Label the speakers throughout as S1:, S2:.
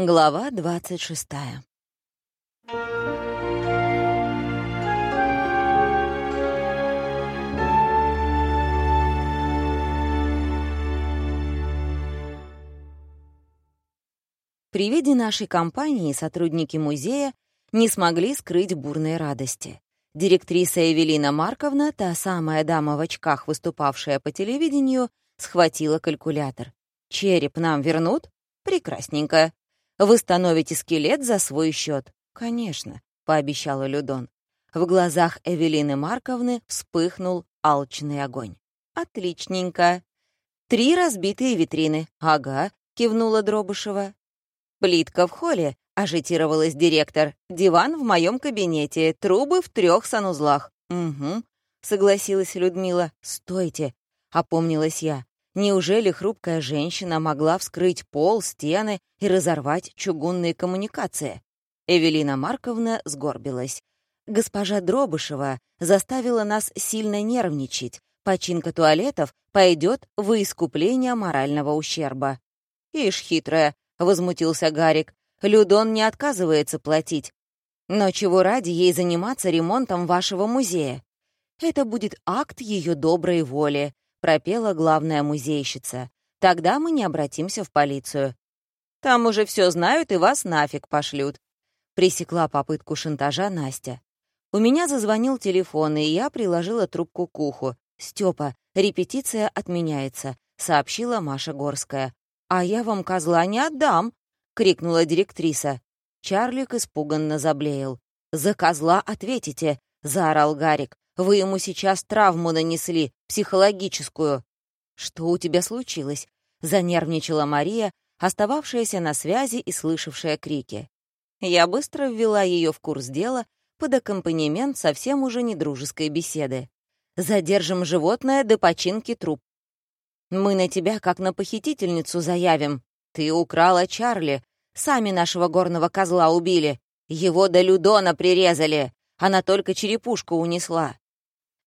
S1: Глава двадцать шестая. При виде нашей компании сотрудники музея не смогли скрыть бурной радости. Директриса Эвелина Марковна, та самая дама в очках, выступавшая по телевидению, схватила калькулятор. «Череп нам вернут? Прекрасненько. Восстановите скелет за свой счет. «Конечно», — пообещала Людон. В глазах Эвелины Марковны вспыхнул алчный огонь. «Отличненько. Три разбитые витрины. Ага», — кивнула Дробышева. «Плитка в холле», — ажитировалась директор. «Диван в моем кабинете, трубы в трех санузлах». «Угу», — согласилась Людмила. «Стойте», — опомнилась я. Неужели хрупкая женщина могла вскрыть пол, стены и разорвать чугунные коммуникации? Эвелина Марковна сгорбилась. Госпожа Дробышева заставила нас сильно нервничать. Починка туалетов пойдет во искупление морального ущерба. «Ишь, хитрая», — возмутился Гарик. «Людон не отказывается платить. Но чего ради ей заниматься ремонтом вашего музея? Это будет акт ее доброй воли, — пропела главная музейщица. «Тогда мы не обратимся в полицию. Там уже все знают и вас нафиг пошлют». Пресекла попытку шантажа Настя. У меня зазвонил телефон, и я приложила трубку к уху. «Стёпа, репетиция отменяется», — сообщила Маша Горская. «А я вам козла не отдам», — крикнула директриса. Чарлик испуганно заблеял. «За козла ответите», — заорал Гарик. Вы ему сейчас травму нанесли, психологическую». «Что у тебя случилось?» — занервничала Мария, остававшаяся на связи и слышавшая крики. Я быстро ввела ее в курс дела под аккомпанемент совсем уже недружеской беседы. «Задержим животное до починки труп. Мы на тебя как на похитительницу заявим. Ты украла Чарли. Сами нашего горного козла убили. Его до Людона прирезали. Она только черепушку унесла.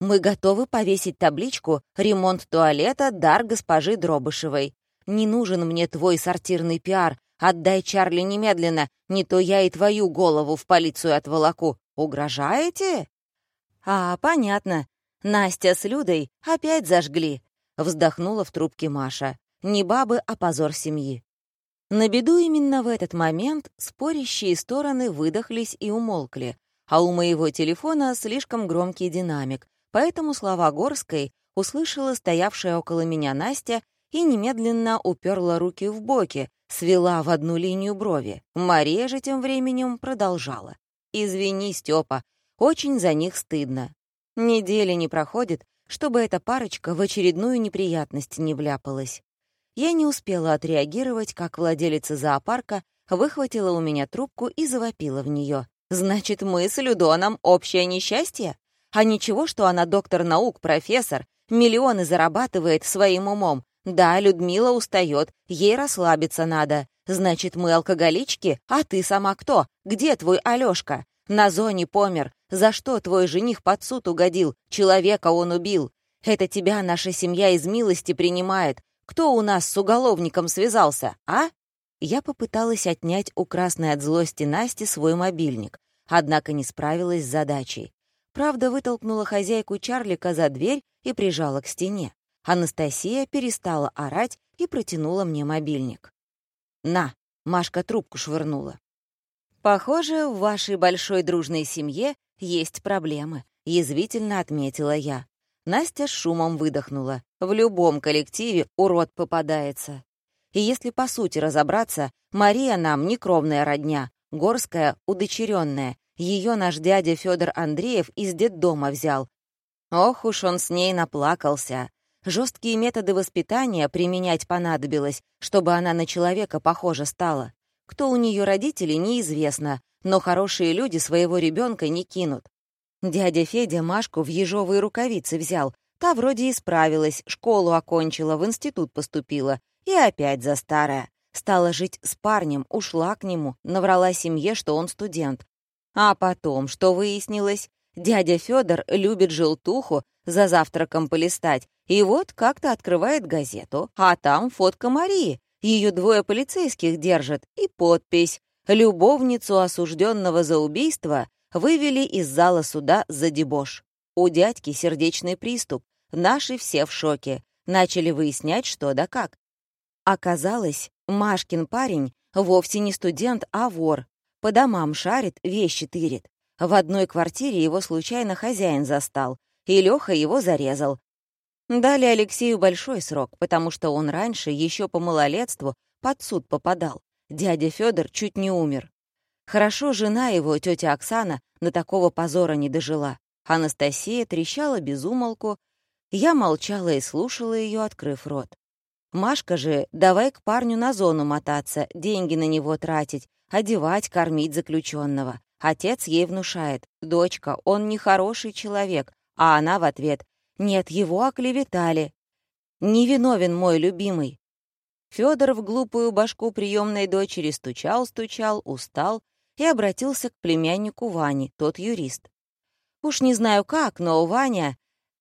S1: Мы готовы повесить табличку «Ремонт туалета. Дар госпожи Дробышевой». Не нужен мне твой сортирный пиар. Отдай Чарли немедленно, не то я и твою голову в полицию отволоку. Угрожаете? А, понятно. Настя с Людой опять зажгли. Вздохнула в трубке Маша. Не бабы, а позор семьи. На беду именно в этот момент спорящие стороны выдохлись и умолкли, а у моего телефона слишком громкий динамик, Поэтому слова Горской услышала стоявшая около меня Настя и немедленно уперла руки в боки, свела в одну линию брови. Мария же тем временем продолжала. «Извини, Степа, очень за них стыдно. Недели не проходит, чтобы эта парочка в очередную неприятность не вляпалась. Я не успела отреагировать, как владелица зоопарка выхватила у меня трубку и завопила в нее. «Значит, мы с Людоном общее несчастье?» А ничего, что она доктор наук, профессор, миллионы зарабатывает своим умом. Да, Людмила устает, ей расслабиться надо. Значит, мы алкоголички, а ты сама кто? Где твой Алёшка? На зоне помер. За что твой жених под суд угодил? Человека он убил. Это тебя наша семья из милости принимает. Кто у нас с уголовником связался, а? Я попыталась отнять у красной от злости Насти свой мобильник, однако не справилась с задачей. Правда, вытолкнула хозяйку Чарлика за дверь и прижала к стене. Анастасия перестала орать и протянула мне мобильник. «На!» — Машка трубку швырнула. «Похоже, в вашей большой дружной семье есть проблемы», — язвительно отметила я. Настя с шумом выдохнула. «В любом коллективе урод попадается. И если по сути разобраться, Мария нам не кровная родня, Горская — удочеренная, ее наш дядя Федор Андреев из детдома взял. Ох уж он с ней наплакался. Жесткие методы воспитания применять понадобилось, чтобы она на человека похожа стала. Кто у нее родители, неизвестно, но хорошие люди своего ребенка не кинут. Дядя Федя Машку в ежовые рукавицы взял. Та вроде исправилась, школу окончила, в институт поступила. И опять за старое. Стала жить с парнем, ушла к нему, наврала семье, что он студент. А потом, что выяснилось, дядя Федор любит желтуху за завтраком полистать, и вот как-то открывает газету, а там фотка Марии, Ее двое полицейских держат, и подпись «Любовницу осужденного за убийство вывели из зала суда за дебош». У дядьки сердечный приступ. Наши все в шоке. Начали выяснять, что да как. Оказалось, Машкин парень вовсе не студент, а вор. По домам шарит, вещи тырит. В одной квартире его случайно хозяин застал, и Лёха его зарезал. Дали Алексею большой срок, потому что он раньше, еще по малолетству, под суд попадал. Дядя Федор чуть не умер. Хорошо жена его, тетя Оксана, до такого позора не дожила. Анастасия трещала без умолку. Я молчала и слушала ее, открыв рот. Машка же, давай к парню на зону мотаться, деньги на него тратить, одевать, кормить заключенного. Отец ей внушает, дочка, он нехороший человек, а она в ответ, нет, его оклеветали. Невиновен мой любимый. Федор в глупую башку приемной дочери стучал-стучал, устал и обратился к племяннику Ване, тот юрист. Уж не знаю как, но Ваня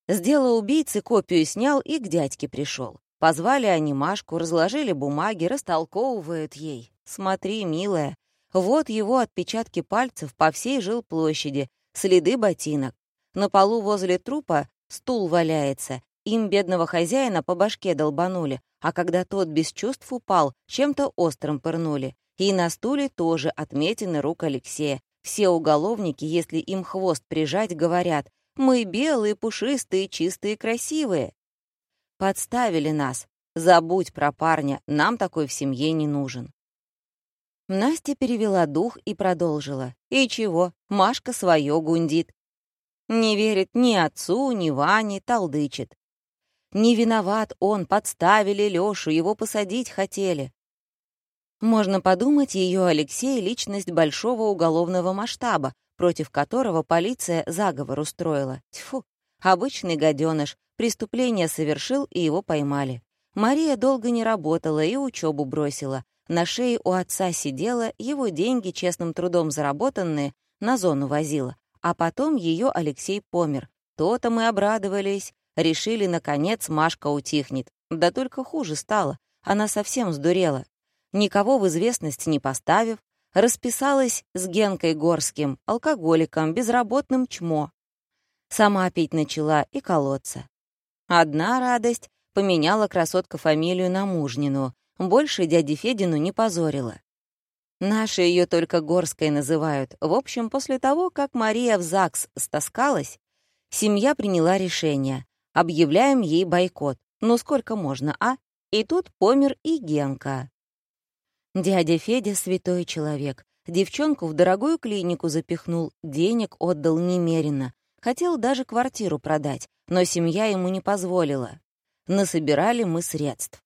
S1: сделал убийцы копию снял и к дядьке пришел. Позвали они Машку, разложили бумаги, растолковывают ей. «Смотри, милая, вот его отпечатки пальцев по всей жилплощади, следы ботинок. На полу возле трупа стул валяется. Им бедного хозяина по башке долбанули, а когда тот без чувств упал, чем-то острым пырнули. И на стуле тоже отметины рук Алексея. Все уголовники, если им хвост прижать, говорят, «Мы белые, пушистые, чистые, красивые». Подставили нас. Забудь про парня, нам такой в семье не нужен. Настя перевела дух и продолжила. И чего, Машка свое гундит. Не верит ни отцу, ни Ване, толдычит. Не виноват он, подставили Лёшу, его посадить хотели. Можно подумать, ее Алексей — личность большого уголовного масштаба, против которого полиция заговор устроила. Тьфу, обычный гаденыш, преступление совершил, и его поймали. Мария долго не работала и учебу бросила. На шее у отца сидела, его деньги, честным трудом заработанные, на зону возила. А потом ее Алексей помер. То-то мы обрадовались. Решили, наконец, Машка утихнет. Да только хуже стало. Она совсем сдурела никого в известность не поставив, расписалась с Генкой Горским, алкоголиком, безработным чмо. Сама пить начала и колоться. Одна радость — поменяла красотка фамилию на Мужнину, больше дяди Федину не позорила. Наши ее только Горской называют. В общем, после того, как Мария в ЗАГС стаскалась, семья приняла решение. Объявляем ей бойкот. Ну сколько можно, а? И тут помер и Генка. Дядя Федя — святой человек. Девчонку в дорогую клинику запихнул, денег отдал немерено. Хотел даже квартиру продать, но семья ему не позволила. Насобирали мы средств.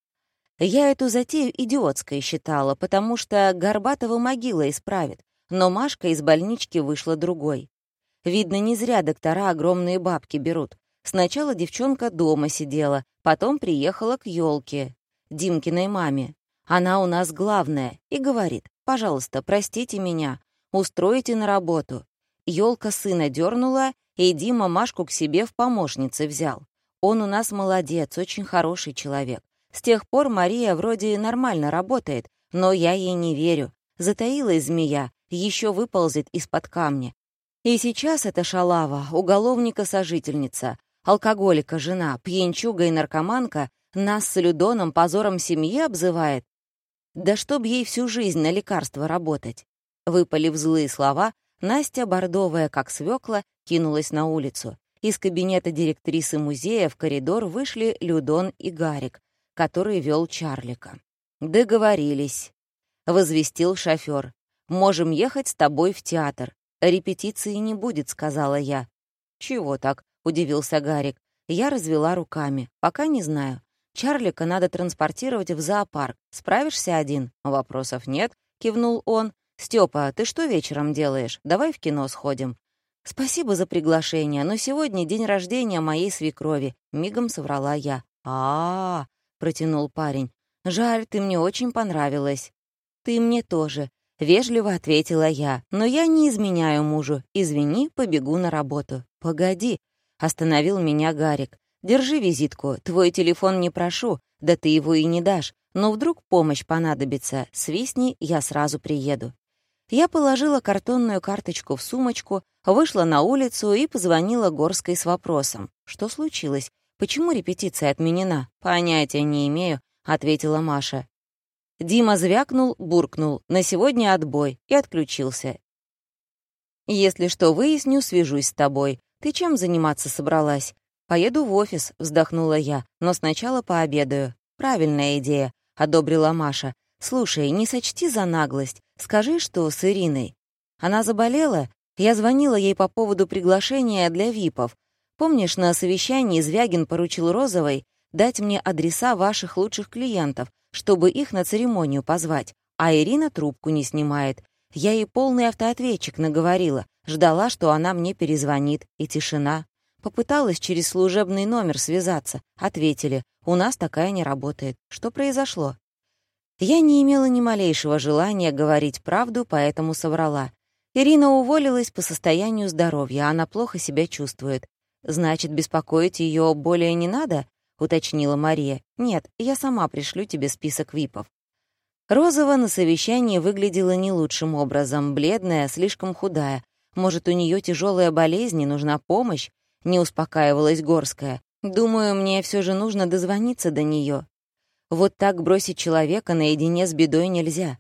S1: Я эту затею идиотской считала, потому что Горбатова могила исправит, но Машка из больнички вышла другой. Видно, не зря доктора огромные бабки берут. Сначала девчонка дома сидела, потом приехала к елке, Димкиной маме. Она у нас главная и говорит, пожалуйста, простите меня, устройте на работу. Ёлка сына дернула, и Дима Машку к себе в помощнице взял. Он у нас молодец, очень хороший человек. С тех пор Мария вроде нормально работает, но я ей не верю. Затаилась змея, еще выползет из-под камня. И сейчас эта шалава, уголовника-сожительница, алкоголика жена, пьянчуга и наркоманка нас с Людоном позором семьи обзывает, да чтоб ей всю жизнь на лекарство работать. Выпалив злые слова, Настя, бордовая как свекла, кинулась на улицу. Из кабинета директрисы музея в коридор вышли Людон и Гарик, который вел Чарлика. «Договорились», — возвестил шофер. «Можем ехать с тобой в театр. Репетиции не будет», — сказала я. «Чего так?» — удивился Гарик. Я развела руками. «Пока не знаю. Чарлика надо транспортировать в зоопарк. Справишься один? Вопросов нет, кивнул он. Степа, ты что вечером делаешь? Давай в кино сходим. Спасибо за приглашение, но сегодня день рождения моей свекрови, мигом соврала я. А, -а, -а протянул парень. Жаль, ты мне очень понравилась. Ты мне тоже, вежливо ответила я. Но я не изменяю мужу. Извини, побегу на работу. Погоди, остановил меня Гарик. Держи визитку, твой телефон не прошу, да ты его и не дашь. Но вдруг помощь понадобится, свистни, я сразу приеду. Я положила картонную карточку в сумочку, вышла на улицу и позвонила Горской с вопросом. Что случилось? Почему репетиция отменена? Понятия не имею, ответила Маша. Дима звякнул, буркнул. На сегодня отбой. И отключился. Если что выясню, свяжусь с тобой. Ты чем заниматься собралась? Поеду в офис, вздохнула я, но сначала пообедаю. Правильная идея, одобрила Маша. Слушай, не сочти за наглость. Скажи, что с Ириной. Она заболела? Я звонила ей по поводу приглашения для ВИПов. Помнишь, на совещании Звягин поручил Розовой дать мне адреса ваших лучших клиентов, чтобы их на церемонию позвать, а Ирина трубку не снимает. Я ей полный автоответчик наговорила, ждала, что она мне перезвонит, и тишина. Попыталась через служебный номер связаться. Ответили, у нас такая не работает. Что произошло? Я не имела ни малейшего желания говорить правду, поэтому соврала. Ирина уволилась по состоянию здоровья, она плохо себя чувствует. «Значит, беспокоить ее более не надо?» — уточнила Мария. «Нет, я сама пришлю тебе список випов». Розова на совещании выглядела не лучшим образом, бледная, слишком худая. Может, у нее тяжелая болезнь и нужна помощь? Не успокаивалась Горская. Думаю, мне все же нужно дозвониться до нее. Вот так бросить человека наедине с бедой нельзя.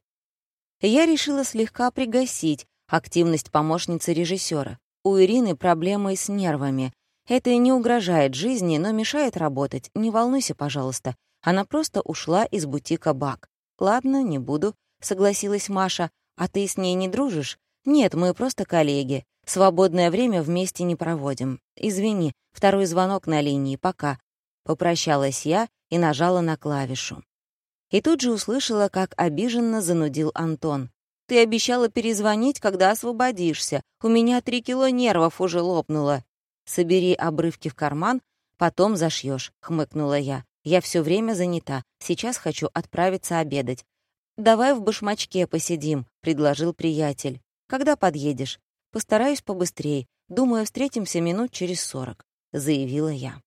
S1: Я решила слегка пригасить активность помощницы режиссера. У Ирины проблемы с нервами. Это не угрожает жизни, но мешает работать. Не волнуйся, пожалуйста. Она просто ушла из бутика Бак. «Ладно, не буду», — согласилась Маша. «А ты с ней не дружишь?» «Нет, мы просто коллеги. Свободное время вместе не проводим. Извини, второй звонок на линии, пока». Попрощалась я и нажала на клавишу. И тут же услышала, как обиженно занудил Антон. «Ты обещала перезвонить, когда освободишься. У меня три кило нервов уже лопнуло». «Собери обрывки в карман, потом зашьешь, хмыкнула я. «Я все время занята. Сейчас хочу отправиться обедать. «Давай в башмачке посидим», — предложил приятель. «Когда подъедешь?» «Постараюсь побыстрее. Думаю, встретимся минут через сорок», — заявила я.